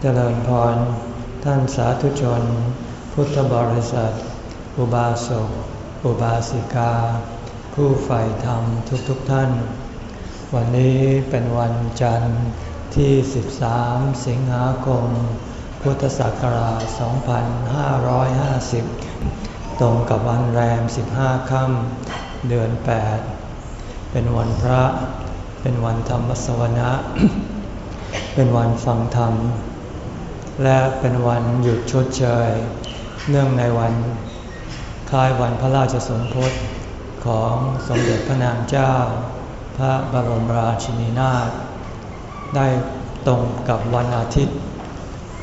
เจริญพร ท่านสาธุชน พุทธบริษัท อุบาสก อุบาสิกา ผู้ใฝ่ธรรมทุกๆทท่าน วันนี้เป็นวันจันทร์ที่ 13 สิงหาคม พุทธศักราช 2550 ตรงกับวันแรม 15 ค่ำเดือน 8 เป็นวันพระ เป็นวันธรรมสวนะ เป็นวันฟังธรรม และเป็นวันหยุดชดเชย เนื่องในวันคล้ายวันพระราชสมภพของสมเด็จพระนางเจ้า พระบรมราชินีนาถได้ตรงกับวันอาทิตย์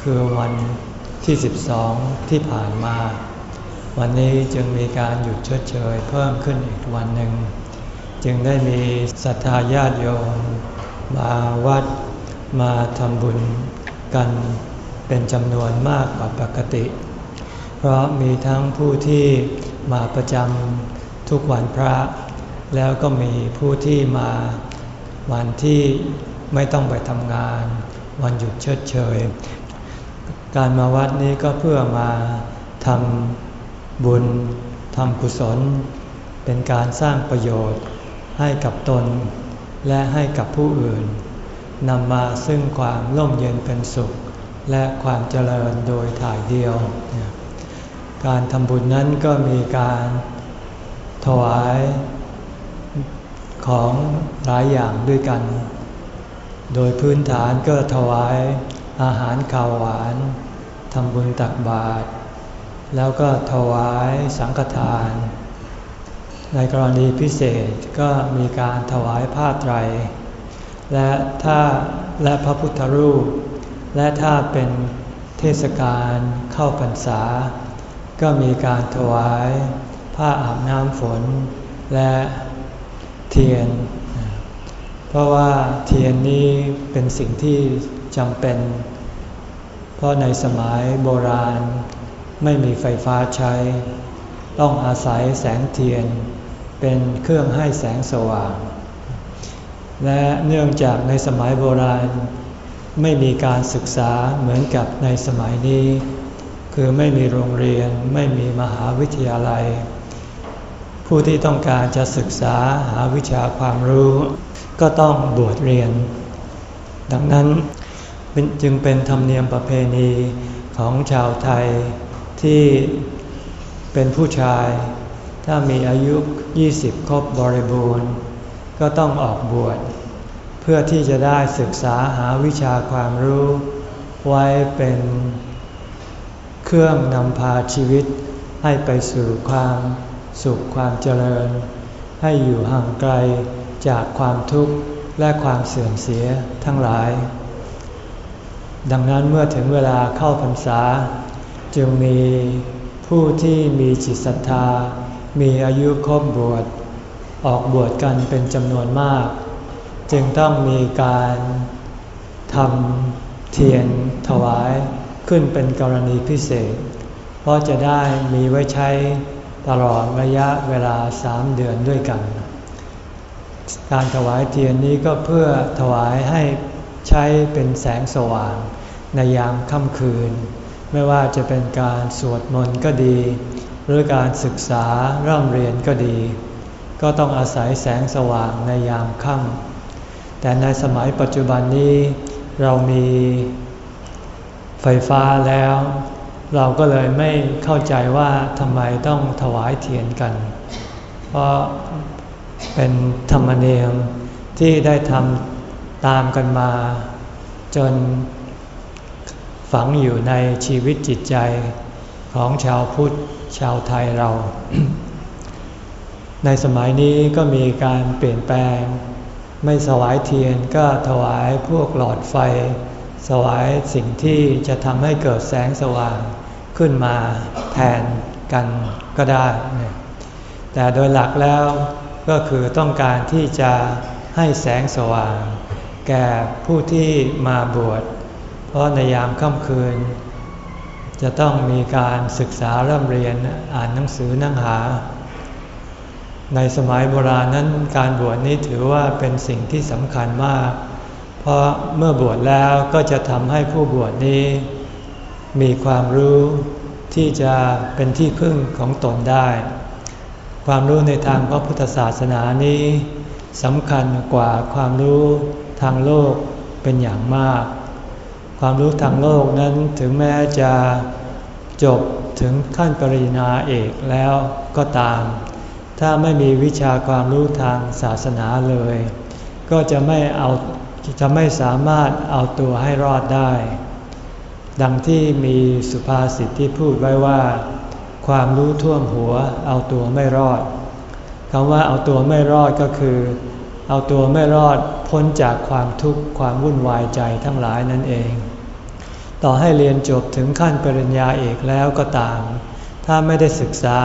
คือวันที่ 12 ที่ผ่านมา วันนี้จึงมีการหยุดชดเชยเพิ่มขึ้นอีกวันหนึ่ง จึงได้มีศรัทธาญาติโยมมาวัด มาทำบุญกันเป็นจำนวนมากกว่าปกติ เพราะมีทั้งผู้ที่มาประจำทุกวันพระ แล้วก็มีผู้ที่มาวันที่ไม่ต้องไปทำงาน วันหยุดเชิดเชย การมาวัดนี้ก็เพื่อมาทำบุญทำกุศล เป็นการสร้างประโยชน์ให้กับตน และให้กับผู้อื่น นำมาซึ่งความร่มเย็นเป็นสุข และความเจริญโดยถ่ายเดียว การทำบุญนั้นก็มีการถวายของหลายอย่างด้วยกัน โดยพื้นฐานก็ถวายอาหารข้าวหวานทำบุญตักบาตรแล้วก็ถวายสังฆทาน ในกรณีพิเศษก็มีการถวายผ้าไตร และถ้าและพระพุทธรูป และถ้าเป็นเทศกาลเข้าพรรษา ก็มีการถวาย ผ้าอาบน้ำฝน และเทียน เพราะว่าเทียนนี้เป็นสิ่งที่จำเป็น เพราะในสมัยโบราณไม่มีไฟฟ้าใช้ ต้องอาศัยแสงเทียน เป็นเครื่องให้แสงสว่าง และเนื่องจากในสมัยโบราณ ไม่มีการศึกษาเหมือนกับในสมัยนี้ คือไม่มีโรงเรียนไม่มีมหาวิทยาลัย ผู้ที่ต้องการจะศึกษาหาวิชาความรู้ ก็ต้องบวชเรียน ดังนั้นจึงเป็นธรรมเนียมประเพณีของชาวไทยที่เป็นผู้ชาย ถ้ามีอายุ 20 ครบบริบูรณ์ ก็ต้องออกบวชเพื่อที่จะได้ศึกษาหาวิชาความรู้ ไว้เป็นเครื่องนำพาชีวิตให้ไปสู่ความสุขความเจริญ ให้อยู่ห่างไกลจากความทุกข์และความเสื่อมเสียทั้งหลาย ดังนั้นเมื่อถึงเวลาเข้าพรรษา จึงมีผู้ที่มีจิตศรัทธา มีอายุครบบวช ออกบวชกันเป็นจำนวนมาก จึงต้องมีการทำเทียนถวายขึ้นเป็นกรณีพิเศษ เพราะจะได้มีไว้ใช้ตลอดระยะเวลาสามเดือนด้วยกัน การถวายเทียนนี้ก็เพื่อถวายให้ใช้เป็นแสงสว่างในยามค่ำคืน ไม่ว่าจะเป็นการสวดมนต์ก็ดี หรือการศึกษาร่ำเรียนก็ดี ก็ต้องอาศัยแสงสว่างในยามค่ำแต่ในสมัยปัจจุบันนี้เรามีไฟฟ้าแล้ว เราก็เลยไม่เข้าใจว่าทำไมต้องถวายเทียนกัน เพราะเป็นธรรมเนียมที่ได้ทำตามกันมา จนฝังอยู่ในชีวิตจิตใจของชาวพุทธชาวไทยเรา ในสมัยนี้ก็มีการเปลี่ยนแปลง ไม่สวายเทียนก็ถวายพวกหลอดไฟ สวายสิ่งที่จะทำให้เกิดแสงสว่างขึ้นมาแทนกันก็ได้ แต่โดยหลักแล้วก็คือต้องการที่จะให้แสงสว่าง แก่ผู้ที่มาบวช เพราะในยามค่ำคืน จะต้องมีการศึกษาเริ่มเรียนอ่านหนังสือนั่งหา ในสมัยโบราณนั้นการบวชนี้ถือว่าเป็นสิ่งที่สำคัญมาก เพราะเมื่อบวชแล้วก็จะทำให้ผู้บวชนี้ มีความรู้ที่จะเป็นที่พึ่งของตนได้ ความรู้ในทางพระพุทธศาสนานี้สำคัญกว่าความรู้ทางโลกเป็นอย่างมาก ความรู้ทางโลกนั้นถึงแม้จะจบถึงขั้นปริญญาเอกแล้วก็ตาม ถ้าไม่มีวิชาความรู้ทางศาสนาเลย ก็จะไม่เอาจะไม่สามารถเอาตัวให้รอดได้ ดังที่มีสุภาษิตที่พูดไว้ว่า ความรู้ท่วมหัว เอาตัวไม่รอดคำว่าเอาตัวไม่รอดก็คือ เอาตัวไม่รอดพ้นจากความทุกข์ความวุ่นวายใจทั้งหลายนั่นเอง ต่อให้เรียนจบถึงขั้นปริญญาเอกแล้วก็ตาม ถ้าไม่ได้ศึกษา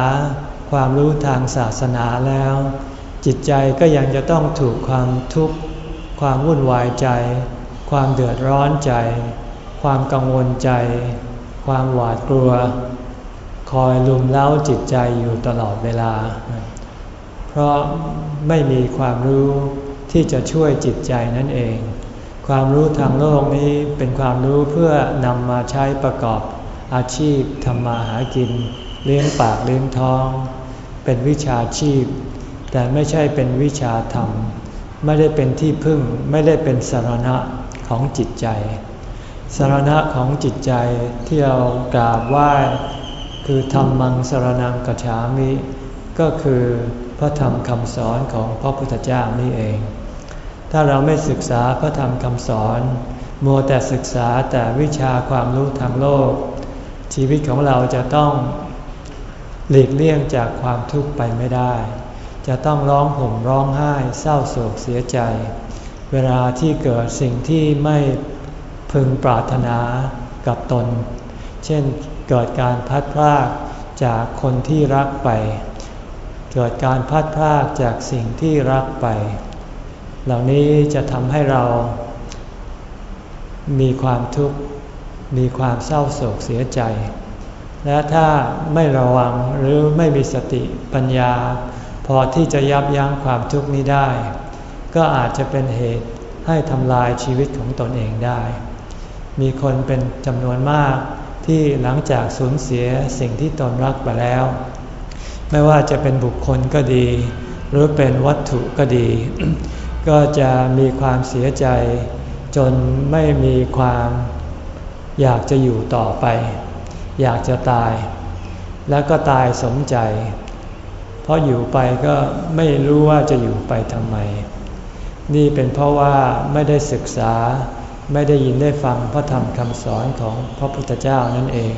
ความรู้ทางศาสนาแล้ว จิตใจก็ยังจะต้องถูกความทุกข์ ความวุ่นวายใจ ความเดือดร้อนใจ ความกังวลใจ ความหวาดกลัว คอยลุมเล้าจิตใจอยู่ตลอดเวลา เพราะไม่มีความรู้ที่จะช่วยจิตใจนั่นเอง ความรู้ทางโลกนี้เป็นความรู้เพื่อนำมาใช้ประกอบอาชีพทำมาหากิน เลี้ยงปากเลี้ยงท้อง เป็นวิชาชีพ แต่ไม่ใช่เป็นวิชาธรรม ไม่ได้เป็นที่พึ่งไม่ได้เป็นสารณะของจิตใจสารณะของจิตใจที่เรากราบไหว้คือธรรมังสารนังกัจฉามิ ก็คือพระธรรมคำสอนของพระพุทธเจ้านี่เอง ถ้าเราไม่ศึกษาพระธรรมคำสอน มัวแต่ศึกษาแต่วิชาความรู้ทางโลก ชีวิตของเราจะต้อง หลีกเลี่ยงจากความทุกข์ไปไม่ได้ จะต้องร้องห่มร้องไห้เศร้าโศกเสียใจ เวลาที่เกิดสิ่งที่ไม่พึงปรารถนากับตน เช่นเกิดการพัดพลากจากคนที่รักไป เกิดการพัดพลากจากสิ่งที่รักไป เหล่านี้จะทำให้เรา มีความทุกข์ มีความเศร้าโศกเสียใจ และถ้าไม่ระวังหรือไม่มีสติปัญญา พอที่จะยับยั้งความทุกข์นี้ได้ ก็อาจจะเป็นเหตุให้ทำลายชีวิตของตนเองได้ มีคนเป็นจำนวนมากที่หลังจากสูญเสียสิ่งที่ตนรักไปแล้ว ไม่ว่าจะเป็นบุคคลก็ดี หรือเป็นวัตถุก็ดี ก็จะมีความเสียใจ จนไม่มีความอยากจะอยู่ต่อไป อยากจะตาย แล้วก็ตายสมใจ เพราะอยู่ไปก็ไม่รู้ว่าจะอยู่ไปทำไม นี่เป็นเพราะว่าไม่ได้ศึกษาไม่ได้ยินได้ฟังพระธรรมคำสอนของพระพุทธเจ้านั่นเอง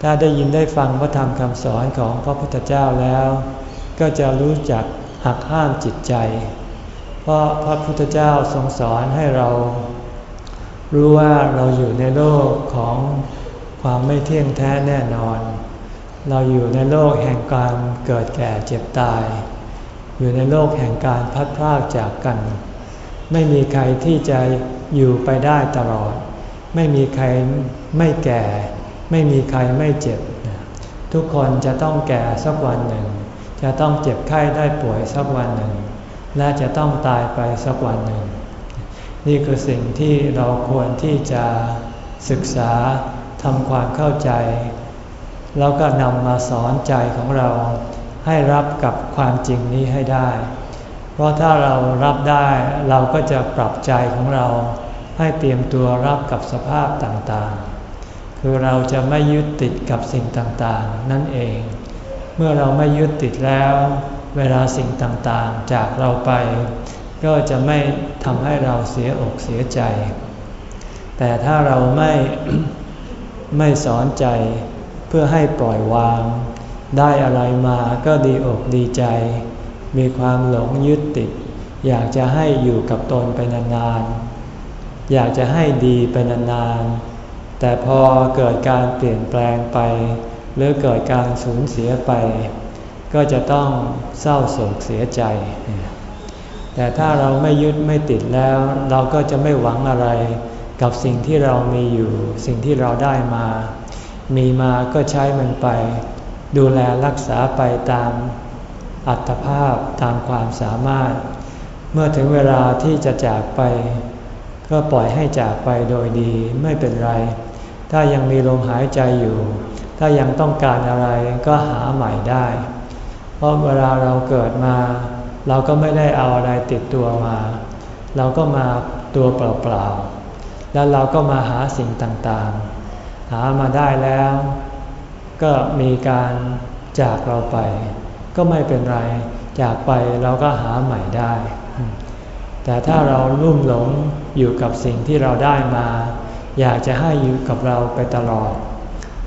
ถ้าได้ยินได้ฟังพระธรรมคำสอนของพระพุทธเจ้าแล้ว ก็จะรู้จักหักห้ามจิตใจ เพราะพระพุทธเจ้าทรงสอนให้เรา รู้ว่าเราอยู่ในโลกของ ความไม่เที่ยงแท้แน่นอน เราอยู่ในโลกแห่งการเกิดแก่เจ็บตาย อยู่ในโลกแห่งการพัดพรากจากกัน ไม่มีใครที่จะอยู่ไปได้ตลอด ไม่มีใครไม่แก่ ไม่มีใครไม่เจ็บ ทุกคนจะต้องแก่สักวันหนึ่ง จะต้องเจ็บไข้ได้ป่วยสักวันหนึ่ง และจะต้องตายไปสักวันหนึ่ง นี่คือสิ่งที่เราควรที่จะศึกษา ทำความเข้าใจ แล้วก็นำมาสอนใจของเราให้รับกับความจริงนี้ให้ได้ เพราะถ้าเรารับได้เราก็จะปรับใจของเราให้เตรียมตัวรับกับสภาพต่างๆ คือเราจะไม่ยึดติดกับสิ่งต่างๆ นั่นเอง เมื่อเราไม่ยึดติดแล้ว เวลาสิ่งต่างๆ จากเราไป ก็จะไม่ทำให้เราเสียอกเสียใจ แต่ถ้าเราไม่ ไม่สอนใจ เพื่อให้ปล่อยวาง ได้อะไรมาก็ดีอกดีใจ มีความหลงยึดติด อยากจะให้อยู่กับตนไปนานๆ อยากจะให้ดีไปนานๆ แต่พอเกิดการเปลี่ยนแปลงไป หรือเกิดการสูญเสียไป ก็จะต้องเศร้าโศกเสียใจ แต่ถ้าเราไม่ยึดไม่ติดแล้ว เราก็จะไม่หวังอะไร กับสิ่งที่เรามีอยู่ สิ่งที่เราได้มา มีมาก็ใช้มันไป ดูแลรักษาไปตามอัตภาพตามความสามารถ เมื่อถึงเวลาที่จะจากไป ก็ปล่อยให้จากไปโดยดีไม่เป็นไร ถ้ายังมีลมหายใจอยู่ ถ้ายังต้องการอะไรก็หาใหม่ได้ เพราะเวลาเราเกิดมา เราก็ไม่ได้เอาอะไรติดตัวมา เราก็มาตัวเปล่าๆ แล้วเราก็มาหาสิ่งต่างๆ หามาได้แล้ว ก็มีการจากเราไป ก็ไม่เป็นไร จากไปเราก็หาใหม่ได้ แต่ถ้าเราลุ่มหลงอยู่กับสิ่งที่เราได้มา อยากจะให้อยู่กับเราไปตลอด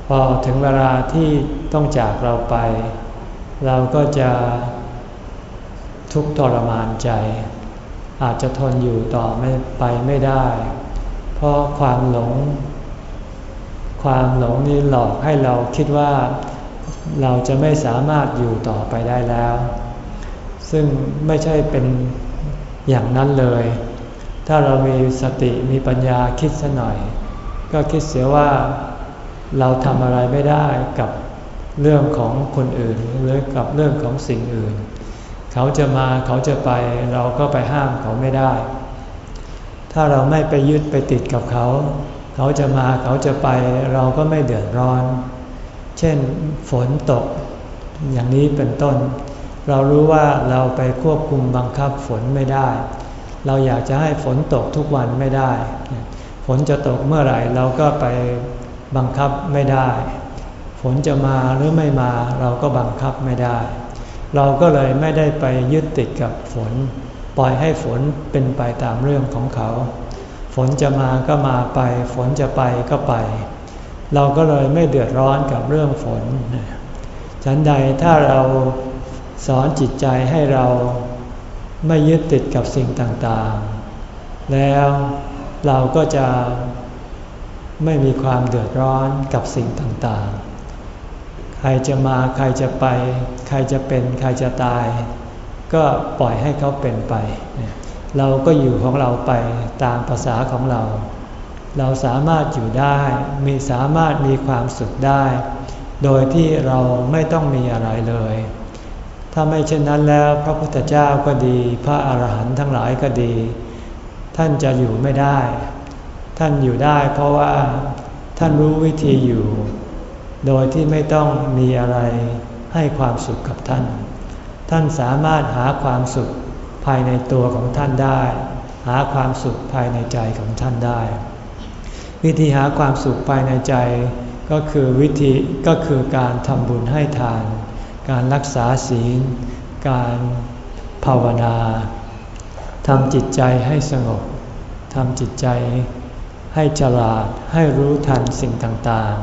พอถึงเวลาที่ต้องจากเราไป เราก็จะทุกข์ทรมานใจ อาจจะทนอยู่ต่อไม่ไปไม่ได้ เพราะความหลง ความหลงนี้หลอกให้เราคิดว่าเราจะไม่สามารถอยู่ต่อไปได้แล้ว ซึ่งไม่ใช่เป็นอย่างนั้นเลย ถ้าเรามีสติมีปัญญาคิดสหน่อย ก็คิดเสียว่าเราทำอะไรไม่ได้กับเรื่องของคนอื่นหรือกับเรื่องของสิ่งอื่น เขาจะมาเขาจะไปเราก็ไปห้ามเขาไม่ได้ ถ้าเราไม่ไปยึดไปติดกับเขา เขาจะมาเขาจะไปเราก็ไม่เดือดร้อน เช่นฝนตก อย่างนี้เป็นต้น เรารู้ว่าเราไปควบคุมบังคับฝนไม่ได้ เราอยากจะให้ฝนตกทุกวันไม่ได้ ฝนจะตกเมื่อไหร่เราก็ไปบังคับไม่ได้ ฝนจะมาหรือไม่มาเราก็บังคับไม่ได้ เราก็เลยไม่ได้ไปยึดติดกับฝน ปล่อยให้ฝนเป็นไปตามเรื่องของเขา ฝนจะมาก็มาไป ฝนจะไปก็ไป เราก็เลยไม่เดือดร้อนกับเรื่องฝนฉันใดถ้าเราสอนจิตใจให้เราไม่ยึดติดกับสิ่งต่างๆ แล้วเราก็จะไม่มีความเดือดร้อนกับสิ่งต่างๆ ใครจะมาใครจะไป ใครจะเป็นใครจะตาย ก็ปล่อยให้เขาเป็นไป เราก็อยู่ของเราไปตามภาษาของเรา เราสามารถอยู่ได้มีสามารถมีความสุขได้ โดยที่เราไม่ต้องมีอะไรเลย ถ้าไม่เช่นนั้นแล้วพระพุทธเจ้าก็ดี พระอาหารหันต์ทั้งหลายก็ดี ท่านจะอยู่ไม่ได้ ท่านอยู่ได้เพราะว่าท่านรู้วิธีอยู่ โดยที่ไม่ต้องมีอะไรให้ความสุขกับท่าน ท่านสามารถหาความสุขภายในตัวของท่านได้ หาความสุขภายในใจของท่านได้ วิธีหาความสุขภายในใจ ก็คือวิธีก็คือการทำบุญให้ทาน การรักษาศีล การภาวนาทำจิตใจให้สงบทำจิตใจให้ฉลาดให้รู้ทันสิ่งต่าง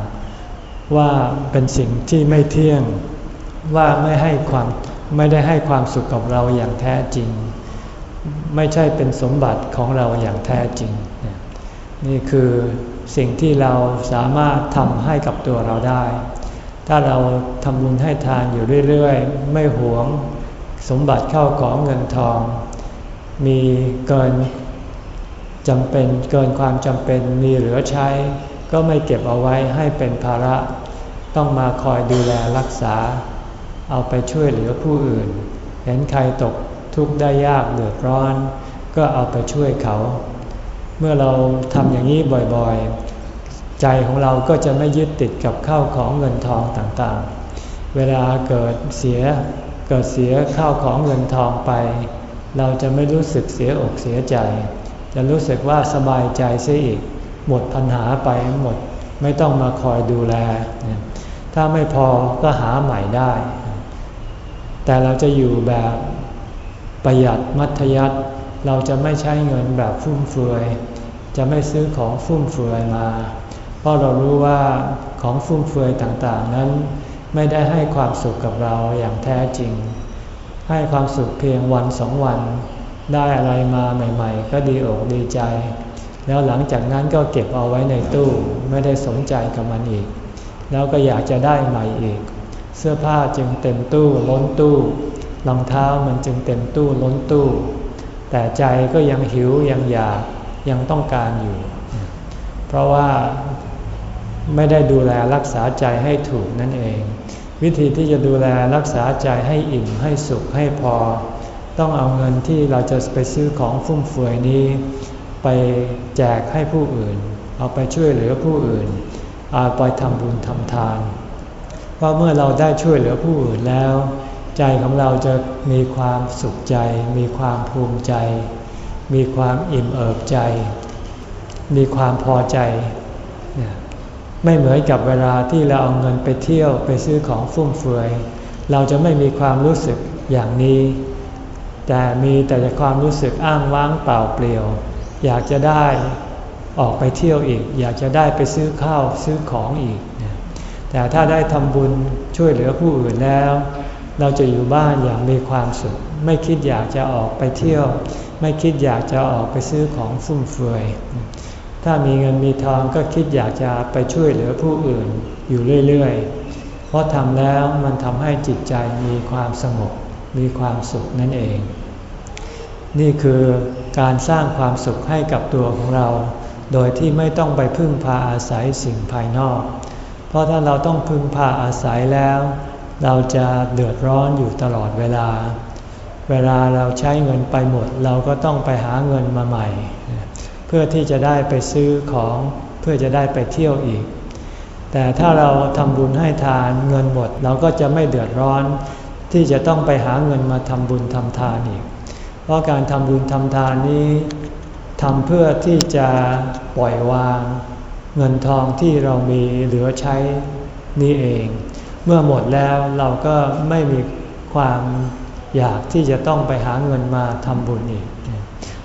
ๆ ว่าเป็นสิ่งที่ไม่เที่ยงว่าไม่ให้ความ ไม่ได้ให้ความสุขกับเราอย่างแท้จริง ไม่ใช่เป็นสมบัติของเราอย่างแท้จริง นี่คือสิ่งที่เราสามารถทำให้กับตัวเราได้ ถ้าเราทำบุญให้ทานอยู่เรื่อยๆ ไม่หวงสมบัติเข้าของเงินทอง มีเกินจำเป็นเกินความจำเป็นมีเหลือใช้ ก็ไม่เก็บเอาไว้ให้เป็นภาระ ต้องมาคอยดูแลรักษา เอาไปช่วยเหลือผู้อื่น เห็นใครตกทุกข์ได้ยากเดือดร้อน ก็เอาไปช่วยเขา เมื่อเราทำอย่างนี้บ่อยๆ ใจของเราก็จะไม่ยึดติดกับข้าวของเงินทองต่างๆ เวลาเกิดเสียเกิดเสียข้าวของเงินทองไป เราจะไม่รู้สึกเสียอกเสียใจ จะรู้สึกว่าสบายใจเสียอีก หมดปัญหาไปหมดไม่ต้องมาคอยดูแล ถ้าไม่พอก็หาใหม่ได้ แต่เราจะอยู่แบบประหยัดมัธยัติเราจะไม่ใช้เงินแบบฟุ่มเฟือย จะไม่ซื้อของฟุ่มเฟือยมา เพราะเรารู้ว่าของฟุ่มเฟือยต่างๆ นั้น ไม่ได้ให้ความสุขกับเราอย่างแท้จริง ให้ความสุขเพียงวันสองวัน ได้อะไรมาใหม่ ๆ ก็ดีอกดีใจ แล้วหลังจากนั้นก็เก็บเอาไว้ในตู้ไม่ได้สนใจกับมันอีก แล้วก็อยากจะได้ใหม่อีก เสื้อผ้าจึงเต็มตู้ล้นตู้รองเท้ามันจึงเต็มตู้ล้นตู้ แต่ใจก็ยังหิวยังอยากยังต้องการอยู่ เพราะว่าไม่ได้ดูแลรักษาใจให้ถูกนั่นเอง วิธีที่จะดูแลรักษาใจให้อิ่มให้สุขให้พอ ต้องเอาเงินที่เราจะไปซื้อของฟุ่มเฟือยนี้ ไปแจกให้ผู้อื่น เอาไปช่วยเหลือผู้อื่น เอาไปทำบุญทำทาน ราะเมื่อเราได้ช่วยเหลือผู้อื่นแล้ว ใจของเราจะมีความสุขใจ มีความภูมิใจ มีความอิ่มเอิบใจ มีความพอใจ ไม่เหมือนกับเวลาที่เราเอาเงินไปเที่ยวไปซื้อของฟุ่มเฟือย เราจะไม่มีความรู้สึกอย่างนี้ แต่มีแต่ความรู้สึกอ้างว้างเปล่าเปลี่ยว อยากจะได้ออกไปเที่ยวอีก อยากจะได้ไปซื้อข้าวซื้อของอีก แต่ถ้าได้ทำบุญช่วยเหลือผู้อื่นแล้ว เราจะอยู่บ้านอย่างมีความสุข ไม่คิดอยากจะออกไปเที่ยว ไม่คิดอยากจะออกไปซื้อของฟุ่มเฟือย ถ้ามีเงินมีทองก็คิดอยากจะไปช่วยเหลือผู้อื่นอยู่เรื่อยๆ เพราะทำแล้วมันทำให้จิตใจมีความสงบมีความสุขนั่นเอง นี่คือการสร้างความสุขให้กับตัวของเรา โดยที่ไม่ต้องไปพึ่งพาอาศัยสิ่งภายนอก ราะถ้าเราต้องพึ่งพาอาศัยแล้ว เราจะเดือดร้อนอยู่ตลอดเวลา เวลาเราใช้เงินไปหมด เราก็ต้องไปหาเงินมาใหม่ เพื่อที่จะได้ไปซื้อของเพื่อจะได้ไปเที่ยวอีก แต่ถ้าเราทำบุญให้ทานเงินหมด เราก็จะไม่เดือดร้อน ที่จะต้องไปหาเงินมาทำบุญทำทานอีก เพราะการทำบุญทำทานนี้ทำเพื่อที่จะปล่อยวาง เงินทองที่เรามีเหลือใช้นี่เอง เมื่อหมดแล้วเราก็ไม่มีความอยากที่จะต้องไปหาเงินมาทำบุญอีก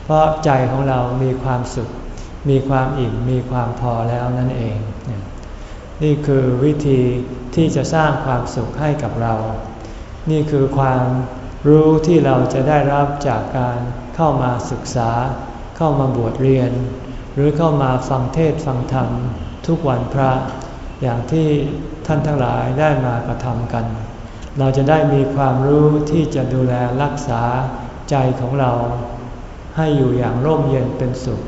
เพราะใจของเรามีความสุข มีความอิ่ม มีความพอแล้วนั่นเอง นี่คือวิธีที่จะสร้างความสุขให้กับเรา นี่คือความรู้ที่เราจะได้รับจากการเข้ามาศึกษา เข้ามาบวชเรียน รือเข้ามาฟังเทศฟังธรรมทุกวันพระ อย่างที่ท่านทั้งหลายได้มากระทำกัน เราจะได้มีความรู้ที่จะดูแลรักษาใจของเรา ให้อยู่อย่างร่มเย็นเป็นสุข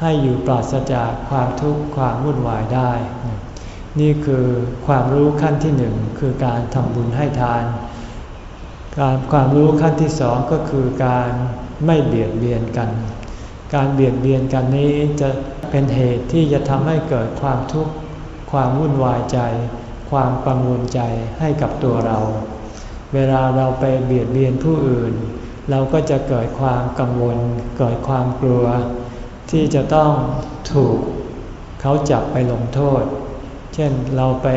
ให้อยู่ปราศจากความทุกข์ความวุ่นวายได้ นี่คือความรู้ขั้นที่หนึ่งคือการทำบุญให้ทาน การความรู้ขั้นที่สองก็คือการไม่เบียดเบียนกัน การเบียดเบียนกันนี้จะเป็นเหตุที่จะทำให้เกิดความทุกข์ ความวุ่นวายใจ ความกังวลใจให้กับตัวเรา เวลาเราไปเบียดเบียนผู้อื่น เราก็จะเกิดความกังวล เกิดความกลัว ที่จะต้องถูกเขาจับไปลงโทษ เช่นเราไป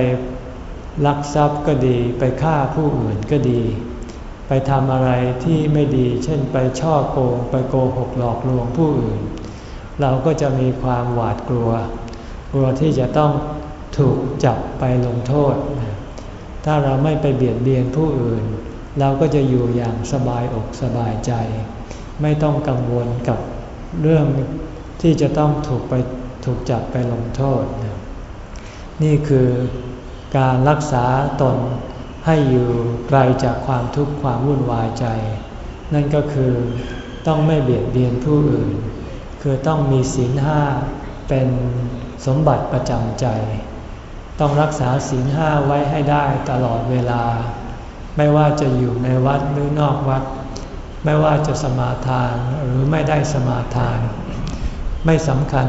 ลักทรัพย์ก็ดี ไปฆ่าผู้อื่นก็ดี ทำอะไรที่ไม่ดี เช่นไปช่อโกงไปโกหกหลอกลวงผู้อื่น เราก็จะมีความหวาดกลัว กลัวที่จะต้องถูกจับไปลงโทษ ถ้าเราไม่ไปเบียดเบียนผู้อื่น เราก็จะอยู่อย่างสบายอกสบายใจ ไม่ต้องกังวลกับเรื่องที่จะต้องถูกไปถูกจับไปลงโทษ นี่คือการรักษาตน ให้อยู่ไกลจากความทุกข์ความวุ่นวายใจ นั่นก็คือต้องไม่เบียดเบียนผู้อื่น คือต้องมีศีลห้าเป็นสมบัติประจำใจ ต้องรักษาศีลห้าไว้ให้ได้ตลอดเวลา ไม่ว่าจะอยู่ในวัดหรือนอกวัด ไม่ว่าจะสมาทานหรือไม่ได้สมาทาน ไม่สำคัญ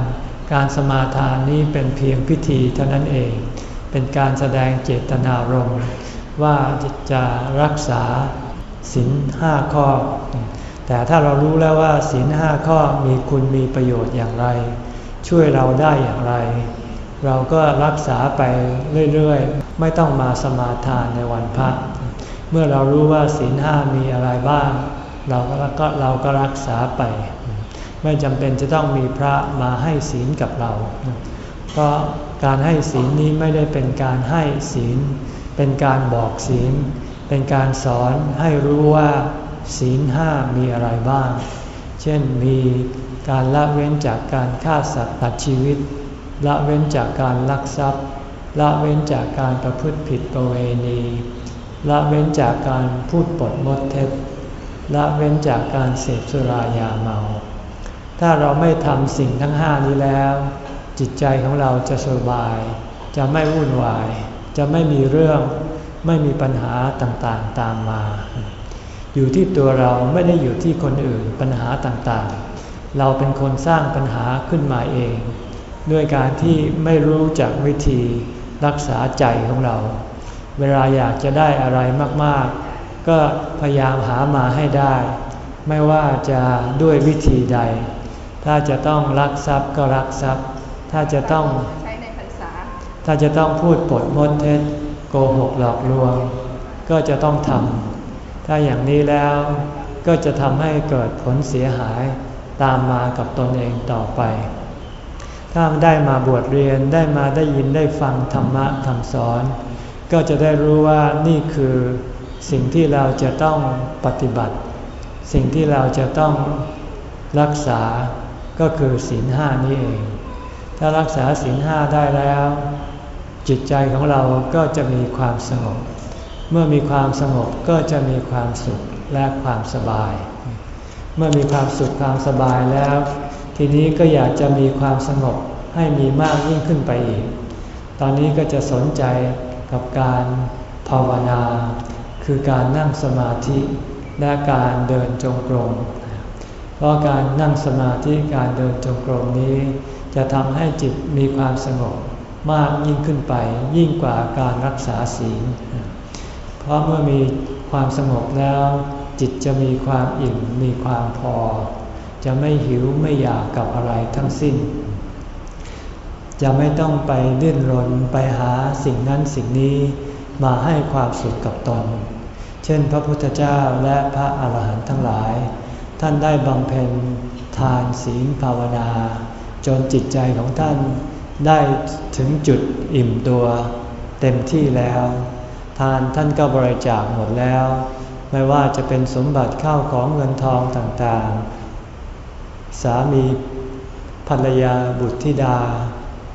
การสมาทานนี้เป็นเพียงพิธีเท่านั้นเอง เป็นการแสดงเจตนารมณ์ ว่าจะรักษาศีลห้าข้อ แต่ถ้าเรารู้แล้วว่าศีลห้าข้อมีคุณมีประโยชน์อย่างไร ช่วยเราได้อย่างไร เราก็รักษาไปเรื่อยๆ ไม่ต้องมาสมาทานในวันพระ เมื่อเรารู้ว่าศีลห้ามีอะไรบ้าง เราก็เราก็รักษาไป ไม่จำเป็นจะต้องมีพระมาให้ศีลกับเรา เพราะการให้ศีลนี้ไม่ได้เป็นการให้ศีล เป็นการบอกศีล เป็นการสอนให้รู้ว่าศีลห้ามีอะไรบ้าง เช่นมีการละเว้นจากการฆ่าสัตว์ตัดชีวิต ละเว้นจากการลักทรัพย์ ละเว้นจากการประพฤติผิดประเวณี ละเว้นจากการพูดปดมดเท็จ ละเว้นจากการเสพสุรายาเมา ถ้าเราไม่ทำสิ่งทั้งห้านี้แล้ว จิตใจของเราจะสบาย จะไม่วุ่นวาย จะไม่มีเรื่องไม่มีปัญหาต่างๆตามมา อยู่ที่ตัวเราไม่ได้อยู่ที่คนอื่นปัญหาต่างๆ เราเป็นคนสร้างปัญหาขึ้นมาเอง ด้วยการที่ไม่รู้จักวิธีรักษาใจของเรา เวลาอยากจะได้อะไรมากๆ ก็พยายามหามาให้ได้ ไม่ว่าจะด้วยวิธีใด ถ้าจะต้องรักทรัพย์ก็รักทรัพย์ ถ้าจะต้อง ถ้าจะต้องพูดปดมดเท็จโกหกหลอกลวง ก็จะต้องทำถ้าอย่างนี้แล้วก็จะทำให้เกิดผลเสียหายตามมากับตนเองต่อไป ถ้าได้มาบวชเรียนได้มาได้ยินได้ฟังธรรมะคำสอน ก็จะได้รู้ว่านี่คือสิ่งที่เราจะต้องปฏิบัติ สิ่งที่เราจะต้องรักษาก็คือศีลห้านี้เอง ถ้ารักษาศีลห้าได้แล้ว จิตใจของเราก็จะมีความสงบ เมื่อมีความสงบก็จะมีความสุขและความสบาย เมื่อมีความสุขความสบายแล้ว ทีนี้ก็อยากจะมีความสงบให้มีมากยิ่งขึ้นไปอีก ตอนนี้ก็จะสนใจกับการภาวนา คือการนั่งสมาธิและการเดินจงกรม เพราะการนั่งสมาธิการเดินจงกรมนี้ จะทำให้จิตมีความสงบ มากยิ่งขึ้นไป ยิ่งกว่าการรักษาศีล เพราะเมื่อมีความสงบแล้ว จิตจะมีความอิ่มมีความพอ จะไม่หิวไม่อยากกับอะไรทั้งสิ้น จะไม่ต้องไปดิ้นรนไปหาสิ่งนั้นสิ่งนี้มาให้ความสุขกับตน เช่น พระพุทธเจ้าและพระอาหารหันต์ทั้งหลาย ท่านได้บำเพ็ญทานศีลภาวนา จนจิตใจของท่าน ได้ถึงจุดอิ่มตัวเต็มที่แล้ว ทานท่านก็บริจาคหมดแล้ว ไม่ว่าจะเป็นสมบัติข้าวของเงินทองต่างๆ สามีภรรยาบุตรธิดา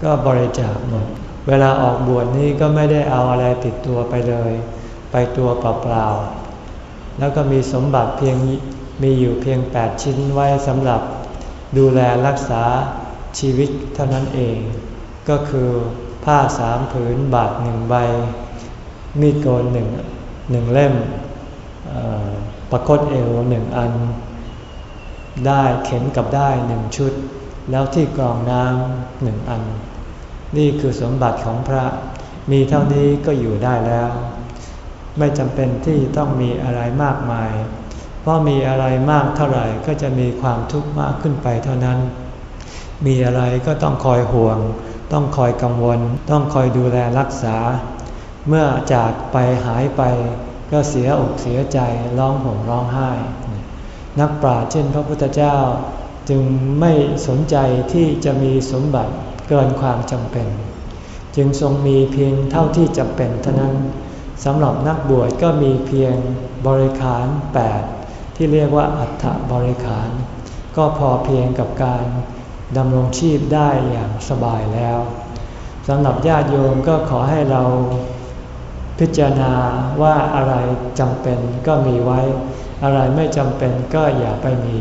ก็บริจาคหมด เวลาออกบวชนี้ก็ไม่ได้เอาอะไรติดตัวไปเลย ไปตัวเปล่าๆแล้วก็มีสมบัติเพียงมีอยู่เพียง 8 ชิ้นไว้สำหรับดูแลรักษาชีวิตเท่านั้นเอง ก็คือผ้าสามผืนบาทหนึ่งใบ มีดโกนหนึ่งหนึ่งเล่มประคตเอวหนึ่งอัน ได้เข็มกับได้หนึ่งชุด แล้วที่กรองน้ำหนึ่งอัน นี่คือสมบัติของพระ มีเท่านี้ก็อยู่ได้แล้ว ไม่จำเป็นที่ต้องมีอะไรมากมาย เพราะมีอะไรมากเท่าไหร่ก็จะมีความทุกข์มากขึ้นไปเท่านั้น มีอะไรก็ต้องคอยห่วง ต้องคอยกังวล ต้องคอยดูแลรักษา เมื่อจากไปหายไป ก็เสียอกเสียใจร้องห่มร้องไห้ นักปราชญ์เช่นพระพุทธเจ้าจึงไม่สนใจที่จะมีสมบัติเกินความจำเป็น จึงทรงมีเพียงเท่าที่จำเป็นเท่านั้นสำหรับนักบวชก็มีเพียงบริขาร 8 ที่เรียกว่าอัฐบริขาร ก็พอเพียงกับการ ดำรงชีพได้อย่างสบายแล้วสำหรับญาติโยมก็ขอให้เราพิจารณาว่าอะไรจำเป็นก็มีไว้ อะไรไม่จำเป็นก็อย่าไปมี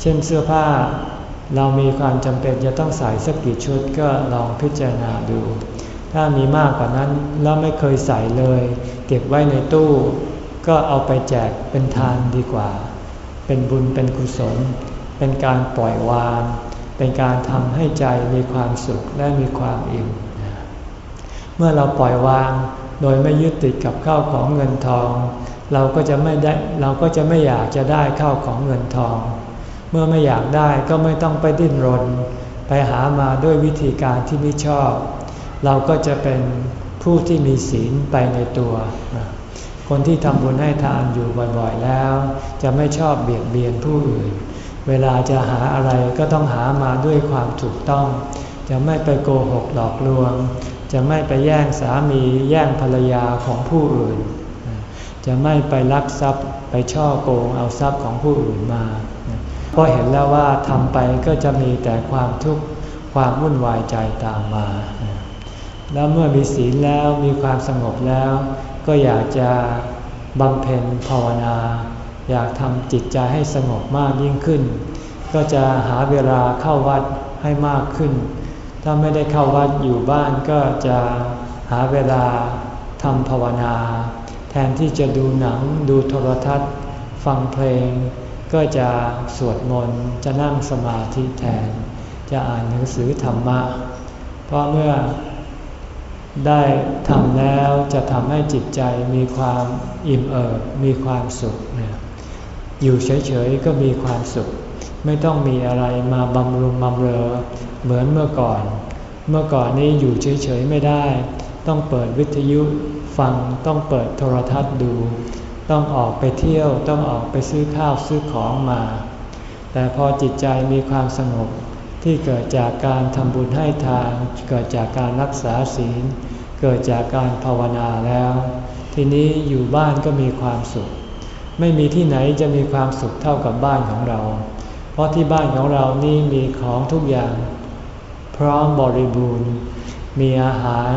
เช่นเสื้อผ้าเรามีความจำเป็นจะต้องใส่สักกี่ชุดก็ลองพิจารณาดู ถ้ามีมากกว่านั้นแล้วไม่เคยใส่เลย เก็บไว้ในตู้ ก็เอาไปแจกเป็นทานดีกว่า เป็นบุญเป็นกุศล เป็นการปล่อยวาง เป็นการทำให้ใจมีความสุขและมีความอิ่ม เมื่อเราปล่อยวางโดยไม่ยึดติดกับข้าวของเงินทอง เราก็จะไม่ได้เราก็จะไม่อยากจะได้ข้าวของเงินทอง เมื่อไม่อยากได้ก็ไม่ต้องไปดิ้นรน ไปหามาด้วยวิธีการที่ไม่ชอบ เราก็จะเป็นผู้ที่มีศีลไปในตัว คนที่ทำบุญให้ทานอยู่บ่อยๆแล้ว จะไม่ชอบเบียดเบียนผู้อื่น เวลาจะหาอะไรก็ต้องหามาด้วยความถูกต้อง จะไม่ไปโกหกหลอกลวง จะไม่ไปแย่งสามีแย่งภรรยาของผู้อื่น จะไม่ไปลักทรัพย์ไปช่อโกงเอาทรัพย์ของผู้อื่นมา เพราะเห็นแล้วว่าทำไปก็จะมีแต่ความทุกข์ความวุ่นวายใจตามมา แล้วเมื่อมีศีลแล้วมีความสงบแล้ว ก็อยากจะบำเพ็ญภาวนา อยากทำจิตใจให้สงบมากยิ่งขึ้น ก็จะหาเวลาเข้าวัดให้มากขึ้น ถ้าไม่ได้เข้าวัดอยู่บ้านก็จะหาเวลาทำภาวนา แทนที่จะดูหนังดูโทรทัศน์ ฟังเพลง ก็จะสวดมนต์จะนั่งสมาธิแทน จะอ่านหนังสือธรรมะ เพราะเมื่อได้ทำแล้วจะทำให้จิตใจมีความอิ่มเอิบมีความสุขเนี่ย อยู่เฉยๆก็มีความสุข ไม่ต้องมีอะไรมาบำรุงบำเรอเหมือนเมื่อก่อน เมื่อก่อนนี้อยู่เฉยๆไม่ได้ ต้องเปิดวิทยุฟังต้องเปิดโทรทัศน์ดู ต้องออกไปเที่ยวต้องออกไปซื้อข้าวซื้อของมา แต่พอจิตใจมีความสงบที่เกิดจากการทำบุญให้ทานเกิดจากการรักษาศีล เกิดจากการภาวนาแล้ว ทีนี้อยู่บ้านก็มีความสุข ไม่มีที่ไหนจะมีความสุขเท่ากับบ้านของเรา เพราะที่บ้านของเรานี่มีของทุกอย่าง พร้อมบริบูรณ์ มีอาหาร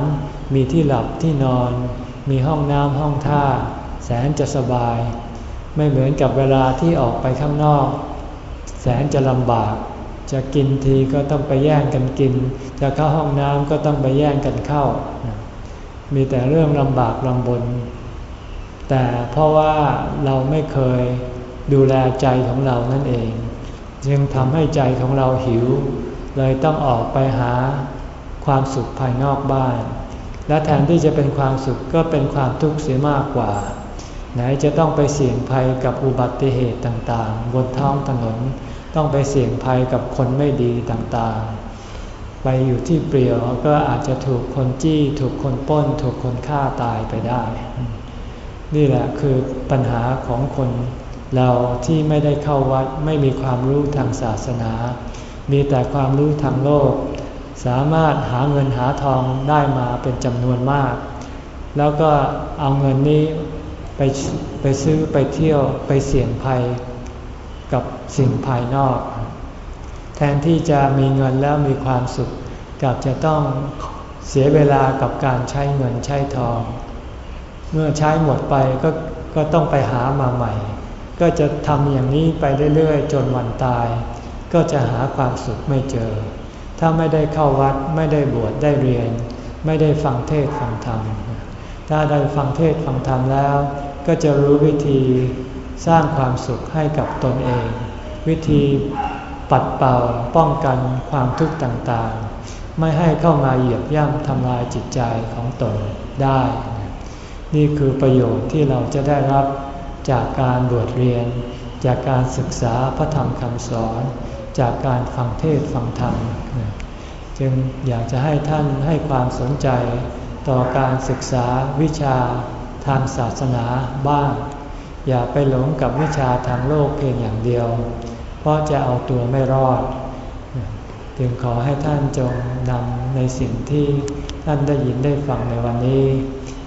มีที่หลับที่นอน มีห้องน้ำห้องท่า แสนจะสบาย ไม่เหมือนกับเวลาที่ออกไปข้างนอก แสนจะลำบาก จะกินทีก็ต้องไปแย่งกันกิน จะเข้าห้องน้ำก็ต้องไปแย่งกันเข้า มีแต่เรื่องลำบากลำบน แต่เพราะว่าเราไม่เคยดูแลใจของเรานั่นเอง จึงทำให้ใจของเราหิว เลยต้องออกไปหาความสุขภายนอกบ้าน และแทนที่จะเป็นความสุขก็เป็นความทุกข์เสียมากกว่า ไหนจะต้องไปเสี่ยงภัยกับอุบัติเหตุต่างๆ บนท้องถนน ต้องไปเสี่ยงภัยกับคนไม่ดีต่างๆ ไปอยู่ที่เปลี่ยวก็อาจจะถูกคนจี้ ถูกคนป้น ถูกคนฆ่าตายไปได้ นี่แหละคือปัญหาของคนเราที่ไม่ได้เข้าวัดไม่มีความรู้ทางศาสนา มีแต่ความรู้ทางโลก สามารถหาเงินหาทองได้มาเป็นจำนวนมาก แล้วก็เอาเงินนี้ไปไปซื้อไปเที่ยวไปเสี่ยงภัยกับสิ่งภายนอก แทนที่จะมีเงินแล้วมีความสุข กับจะต้องเสียเวลากับการใช้เงินใช้ทอง เมื่อใช้หมดไปก็ก็ต้องไปหามาใหม่ ก็จะทำอย่างนี้ไปเรื่อยๆ จนวันตาย ก็จะหาความสุขไม่เจอ ถ้าไม่ได้เข้าวัดไม่ได้บวชได้เรียน ไม่ได้ฟังเทศฟังธรรม ถ้าได้ฟังเทศฟังธรรมแล้ว ก็จะรู้วิธีสร้างความสุขให้กับตนเอง วิธีปัดเป่าป้องกันความทุกข์ต่างๆ ไม่ให้เข้ามาเหยียบย่ำทำลายจิตใจของตนได้ นี่คือประโยชน์ที่เราจะได้รับจากการบวชเรียน จากการศึกษาพระธรรมคำสอน จากการฟังเทศฟังธรรม จึงอยากจะให้ท่านให้ความสนใจต่อการศึกษาวิชาทางศาสนาบ้าง อย่าไปหลงกับวิชาทางโลกเพียงอย่างเดียว เพราะจะเอาตัวไม่รอด จึงขอให้ท่านจงนำในสิ่งที่ท่านได้ยินได้ฟังในวันนี้